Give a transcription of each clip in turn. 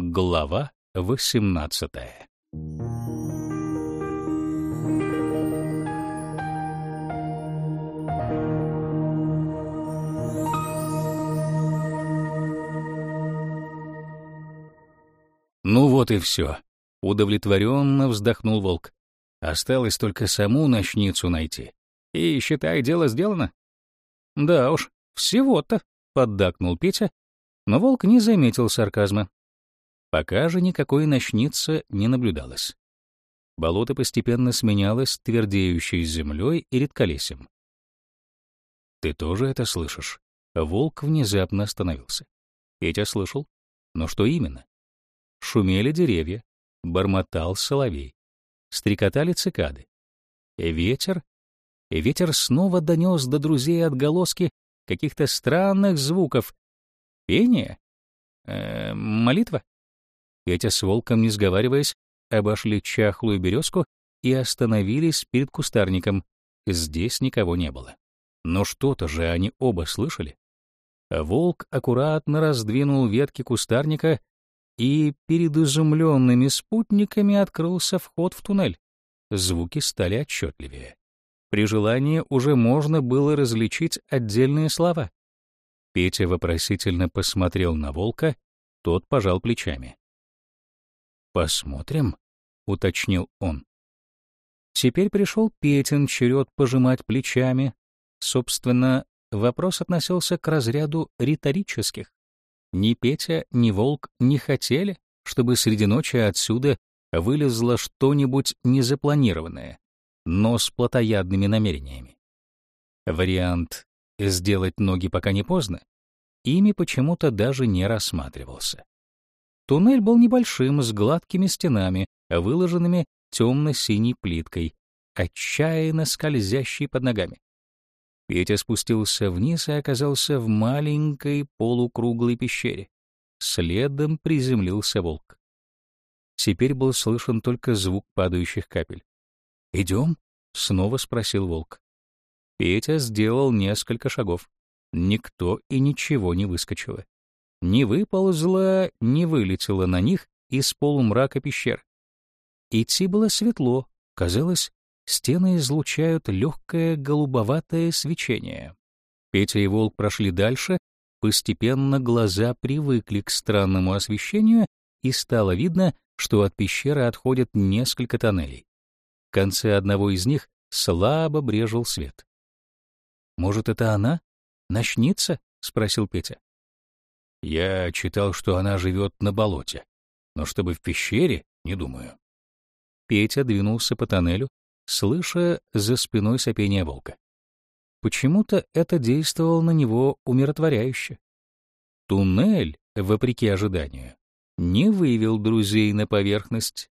Глава 18 Ну вот и все. Удовлетворенно вздохнул волк. Осталось только саму ночницу найти. И, считай, дело сделано. Да уж, всего-то, поддакнул Петя, но волк не заметил сарказма. Пока же никакой ночницы не наблюдалось. Болото постепенно сменялось твердеющей землей и редколесьем. «Ты тоже это слышишь?» Волк внезапно остановился. Петя слышал. Но что именно? Шумели деревья, бормотал соловей, стрекотали цикады. И ветер, и ветер снова донес до друзей отголоски каких-то странных звуков. Пение? Э, молитва? Петя с волком, не сговариваясь, обошли чахлую березку и остановились перед кустарником. Здесь никого не было. Но что-то же они оба слышали. Волк аккуратно раздвинул ветки кустарника и перед изумленными спутниками открылся вход в туннель. Звуки стали отчетливее. При желании уже можно было различить отдельные слова. Петя вопросительно посмотрел на волка, тот пожал плечами. «Посмотрим», — уточнил он. Теперь пришел Петин черед пожимать плечами. Собственно, вопрос относился к разряду риторических. Ни Петя, ни Волк не хотели, чтобы среди ночи отсюда вылезло что-нибудь незапланированное, но с плотоядными намерениями. Вариант «сделать ноги пока не поздно» ими почему-то даже не рассматривался. Туннель был небольшим, с гладкими стенами, выложенными темно-синей плиткой, отчаянно скользящей под ногами. Петя спустился вниз и оказался в маленькой полукруглой пещере. Следом приземлился волк. Теперь был слышен только звук падающих капель. «Идем?» — снова спросил волк. Петя сделал несколько шагов. Никто и ничего не выскочило. Не выползло, не вылетело на них из полумрака пещер. Идти было светло, казалось, Стены излучают легкое голубоватое свечение. Петя и Волк прошли дальше, постепенно глаза привыкли к странному освещению, и стало видно, что от пещеры отходят несколько тоннелей. В конце одного из них слабо брежил свет. «Может, это она? Ночница?» — спросил Петя. «Я читал, что она живет на болоте, но чтобы в пещере, не думаю». Петя двинулся по тоннелю, слыша за спиной сопение волка. Почему-то это действовало на него умиротворяюще. Туннель, вопреки ожиданию, не вывел друзей на поверхность.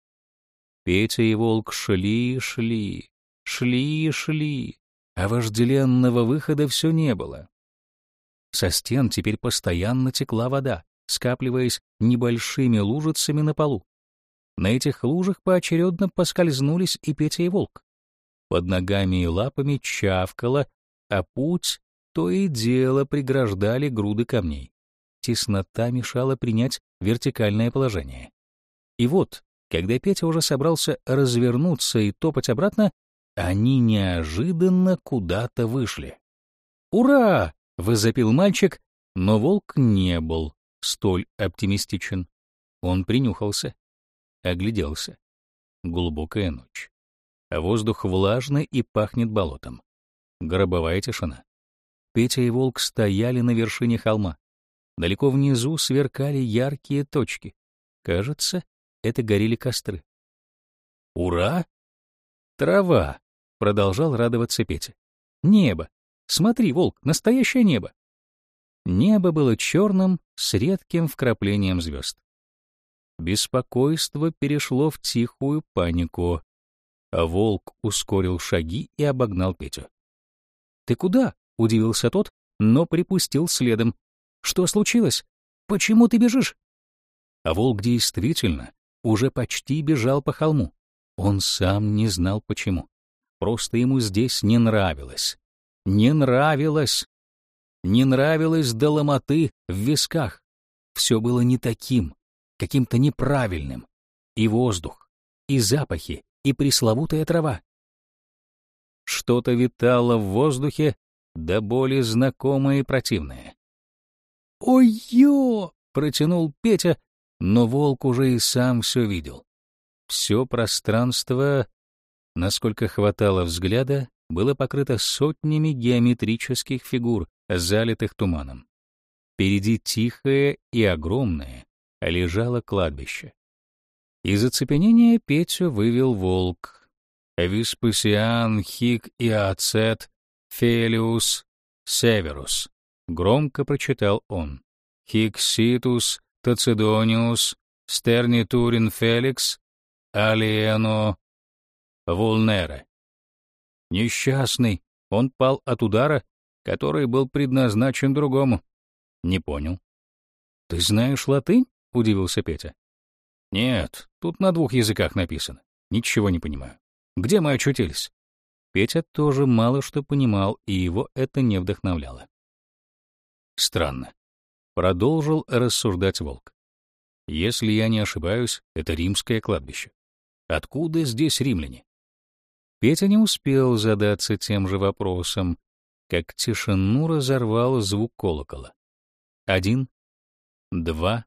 Петя и волк шли шли, шли шли, а вожделенного выхода все не было. Со стен теперь постоянно текла вода, скапливаясь небольшими лужицами на полу. На этих лужах поочередно поскользнулись и Петя и Волк. Под ногами и лапами чавкало, а путь то и дело преграждали груды камней. Теснота мешала принять вертикальное положение. И вот, когда Петя уже собрался развернуться и топать обратно, они неожиданно куда-то вышли. «Ура!» — возопил мальчик, но волк не был столь оптимистичен. Он принюхался огляделся. Глубокая ночь. Воздух влажный и пахнет болотом. Гробовая тишина. Петя и Волк стояли на вершине холма. Далеко внизу сверкали яркие точки. Кажется, это горели костры. «Ура!» «Трава!» — продолжал радоваться Петя. «Небо! Смотри, Волк, настоящее небо!» Небо было черным с редким вкраплением звезд. Беспокойство перешло в тихую панику, волк ускорил шаги и обогнал Петю. «Ты куда?» — удивился тот, но припустил следом. «Что случилось? Почему ты бежишь?» А волк действительно уже почти бежал по холму. Он сам не знал почему. Просто ему здесь не нравилось. Не нравилось. Не нравилось до ломоты в висках. Все было не таким, каким-то неправильным. И воздух, и запахи, и пресловутая трава. Что-то витало в воздухе, да более знакомое и противное. «Ой-ё!» — протянул Петя, но волк уже и сам все видел. Все пространство, насколько хватало взгляда, было покрыто сотнями геометрических фигур, залитых туманом. Впереди тихое и огромное лежало кладбище. Из оцепенения Петю вывел волк. «Веспасиан, Хик и Ацет, Фелиус, Северус», — громко прочитал он. «Хикситус, Тацидониус, Стернитурин Феликс, Алиено, Вулнере». Несчастный, он пал от удара, который был предназначен другому. Не понял. «Ты знаешь латынь?» — удивился Петя. «Нет, тут на двух языках написано. Ничего не понимаю. Где мы очутились?» Петя тоже мало что понимал, и его это не вдохновляло. Странно. Продолжил рассуждать волк. Если я не ошибаюсь, это римское кладбище. Откуда здесь римляне? Петя не успел задаться тем же вопросом, как тишину разорвал звук колокола. Один, два,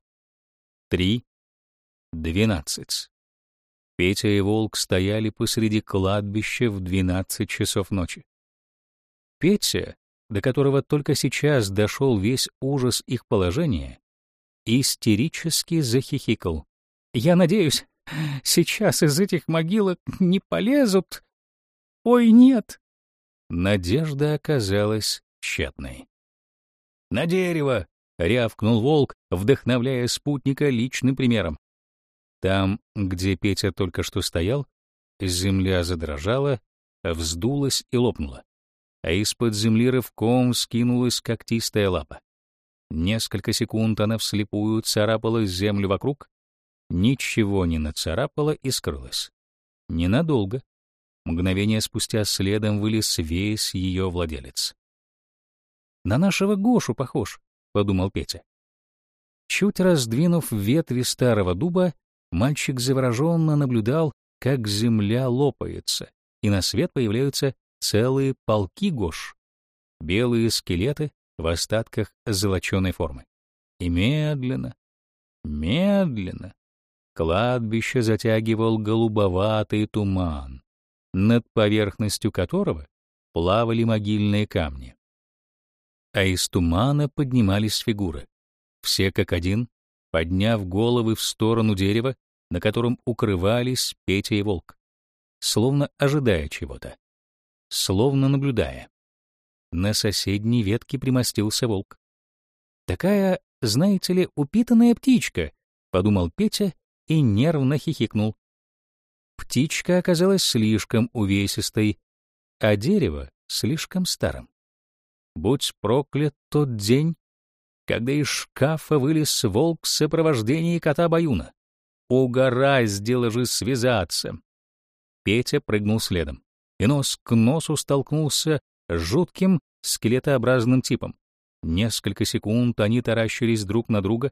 три, двенадцать. Петя и Волк стояли посреди кладбища в двенадцать часов ночи. Петя, до которого только сейчас дошел весь ужас их положения, истерически захихикал. «Я надеюсь, сейчас из этих могилок не полезут...» «Ой, нет!» Надежда оказалась тщетной. «На дерево!» — рявкнул волк, вдохновляя спутника личным примером. Там, где Петя только что стоял, земля задрожала, вздулась и лопнула, а из-под земли рывком скинулась когтистая лапа. Несколько секунд она вслепую царапала землю вокруг, ничего не нацарапала и скрылась. Ненадолго. Мгновение спустя следом вылез весь ее владелец. «На нашего Гошу похож», — подумал Петя. Чуть раздвинув ветви старого дуба, мальчик завороженно наблюдал, как земля лопается, и на свет появляются целые полки Гош, белые скелеты в остатках золоченой формы. И медленно, медленно кладбище затягивал голубоватый туман, над поверхностью которого плавали могильные камни. А из тумана поднимались фигуры, все как один, подняв головы в сторону дерева, на котором укрывались Петя и Волк, словно ожидая чего-то, словно наблюдая. На соседней ветке примостился волк. «Такая, знаете ли, упитанная птичка», — подумал Петя и нервно хихикнул. Птичка оказалась слишком увесистой, а дерево — слишком старым. Будь проклят тот день, когда из шкафа вылез волк в сопровождении кота Баюна. Угораздило же связаться. Петя прыгнул следом, и нос к носу столкнулся с жутким скелетообразным типом. Несколько секунд они таращились друг на друга.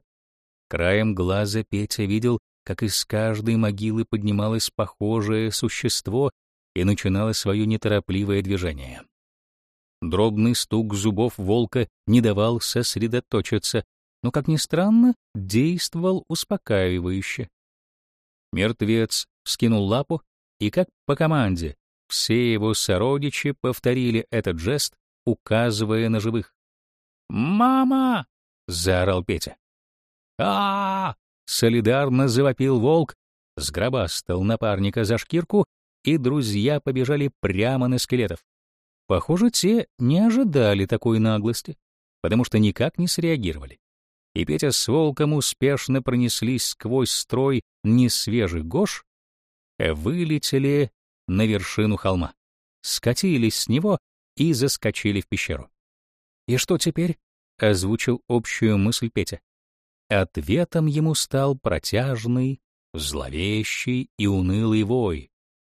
Краем глаза Петя видел, как из каждой могилы поднималось похожее существо и начинало свое неторопливое движение. Дробный стук зубов волка не давал сосредоточиться, но, как ни странно, действовал успокаивающе. Мертвец вскинул лапу, и как по команде все его сородичи повторили этот жест, указывая на живых. «Мама!» — заорал Петя. а, -а, -а солидарно завопил волк, сгробастал напарника за шкирку, и друзья побежали прямо на скелетов. Похоже, те не ожидали такой наглости, потому что никак не среагировали. И Петя с Волком успешно пронеслись сквозь строй несвежих гож, а вылетели на вершину холма, скатились с него и заскочили в пещеру. «И что теперь?» — озвучил общую мысль Петя. Ответом ему стал протяжный, зловещий и унылый вой,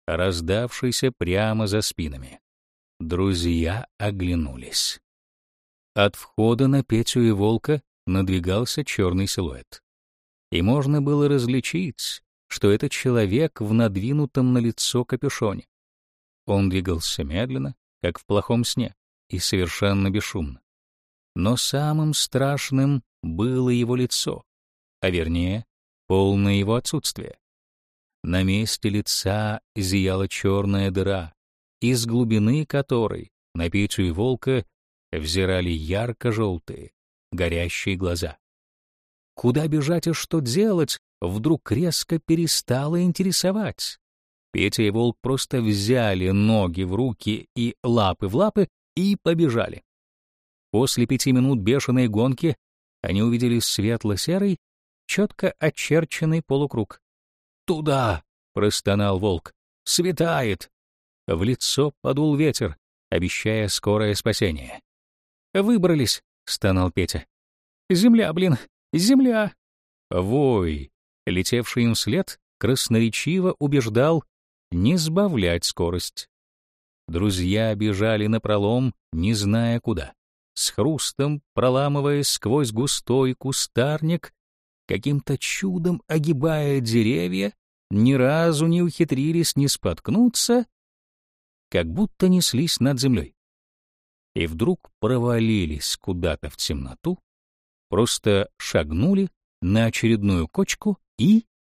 раздавшийся прямо за спинами. Друзья оглянулись. От входа на Петю и Волка надвигался черный силуэт. и можно было различить, что это человек в надвинутом на лицо капюшоне. Он двигался медленно, как в плохом сне, и совершенно бесшумно. Но самым страшным было его лицо, а вернее, полное его отсутствие. На месте лица зияла черная дыра, из глубины которой на Петю и Волка взирали ярко-желтые, горящие глаза. Куда бежать и что делать, вдруг резко перестало интересовать. Петя и Волк просто взяли ноги в руки и лапы в лапы и побежали. После пяти минут бешеной гонки они увидели светло-серый, четко очерченный полукруг. «Туда!» — простонал волк. «Светает!» В лицо подул ветер, обещая скорое спасение. «Выбрались!» — стонал Петя. «Земля, блин! Земля!» Вой, летевший им вслед, красноречиво убеждал не сбавлять скорость. Друзья бежали напролом, не зная куда. С хрустом, проламываясь сквозь густой кустарник, каким-то чудом огибая деревья, ни разу не ухитрились не споткнуться, как будто неслись над землей. И вдруг провалились куда-то в темноту, просто шагнули на очередную кочку и